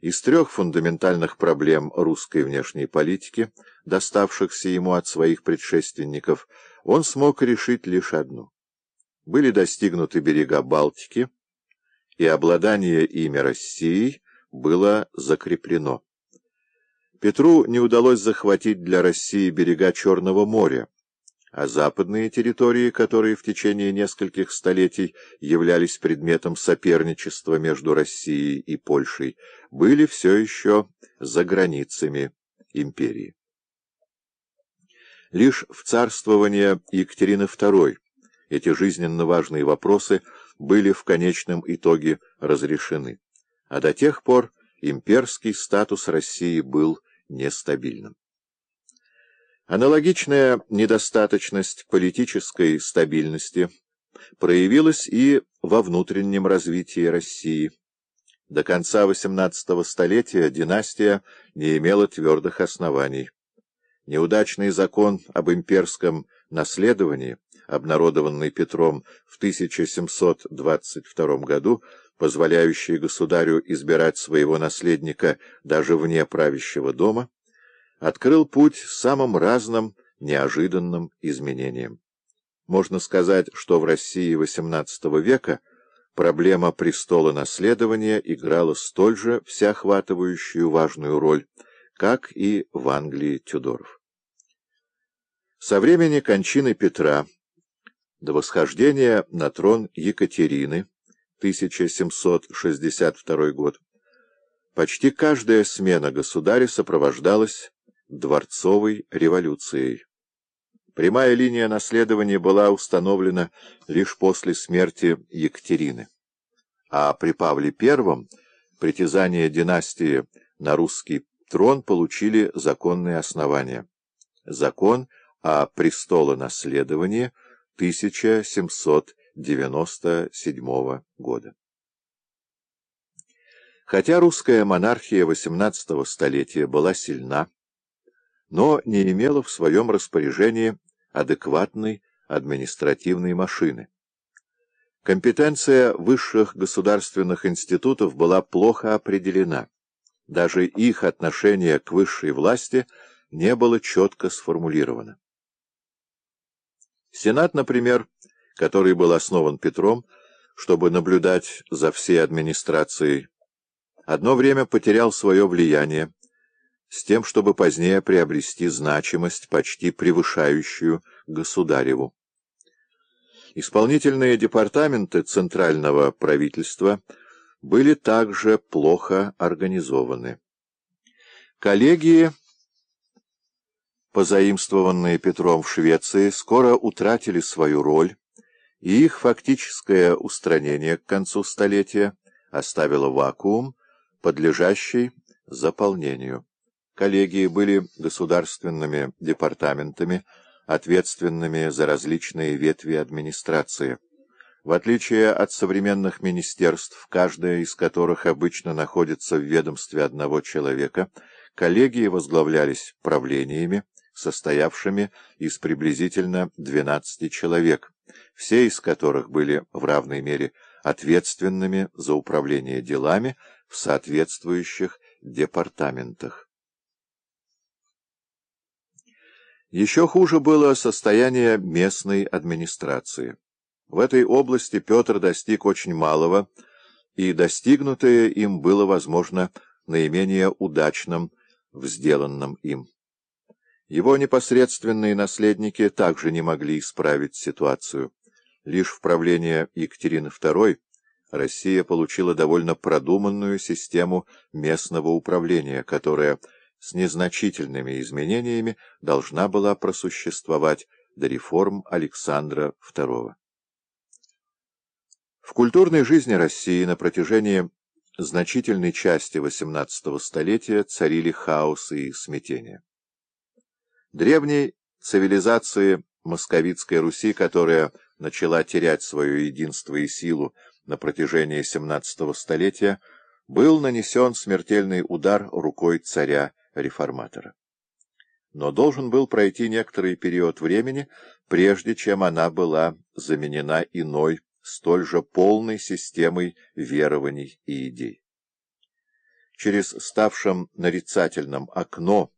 Из трех фундаментальных проблем русской внешней политики, доставшихся ему от своих предшественников, он смог решить лишь одну. Были достигнуты берега Балтики, и обладание ими Россией было закреплено. Петру не удалось захватить для России берега Черного моря, а западные территории, которые в течение нескольких столетий являлись предметом соперничества между Россией и Польшей, были все еще за границами империи. Лишь в царствование Екатерины II эти жизненно важные вопросы были в конечном итоге разрешены, а до тех пор имперский статус России был нестабильным. Аналогичная недостаточность политической стабильности проявилась и во внутреннем развитии России. До конца XVIII столетия династия не имела твердых оснований. Неудачный закон об имперском наследовании, обнародованный Петром в 1722 году, позволяющий государю избирать своего наследника даже вне правящего дома, открыл путь самым разным неожиданным изменениям. Можно сказать, что в России XVIII века проблема престола наследования играла столь же всеохватывающую важную роль, как и в Англии Тюдоров. Со времени кончины Петра до восхождения на трон Екатерины, 1762 год, почти каждая смена государя сопровождалась дворцовой революцией. Прямая линия наследования была установлена лишь после смерти Екатерины. А при Павле I притязания династии на русский трон получили законные основания. Закон о престолонаследовании 1797 года. Хотя русская монархия XVIII столетия была сильна, но не имела в своем распоряжении адекватной административной машины. Компетенция высших государственных институтов была плохо определена. Даже их отношение к высшей власти не было четко сформулировано. Сенат, например, который был основан Петром, чтобы наблюдать за всей администрацией, одно время потерял свое влияние, с тем, чтобы позднее приобрести значимость, почти превышающую государеву. Исполнительные департаменты центрального правительства были также плохо организованы. Коллегии, позаимствованные Петром в Швеции, скоро утратили свою роль, и их фактическое устранение к концу столетия оставило вакуум, подлежащий заполнению. Коллегии были государственными департаментами, ответственными за различные ветви администрации. В отличие от современных министерств, каждая из которых обычно находится в ведомстве одного человека, коллегии возглавлялись правлениями, состоявшими из приблизительно 12 человек, все из которых были в равной мере ответственными за управление делами в соответствующих департаментах. Еще хуже было состояние местной администрации. В этой области Петр достиг очень малого, и достигнутое им было, возможно, наименее удачным в сделанном им. Его непосредственные наследники также не могли исправить ситуацию. Лишь в правлении Екатерины II Россия получила довольно продуманную систему местного управления, которая с незначительными изменениями должна была просуществовать до реформ Александра II. В культурной жизни России на протяжении значительной части XVIII столетия царили хаос и смятение. Древней цивилизации Московицкой Руси, которая начала терять свое единство и силу на протяжении XVII столетия, был нанесен смертельный удар рукой царя реформатора. Но должен был пройти некоторый период времени, прежде чем она была заменена иной, столь же полной системой верований и идей. через ставшем нарицательным окно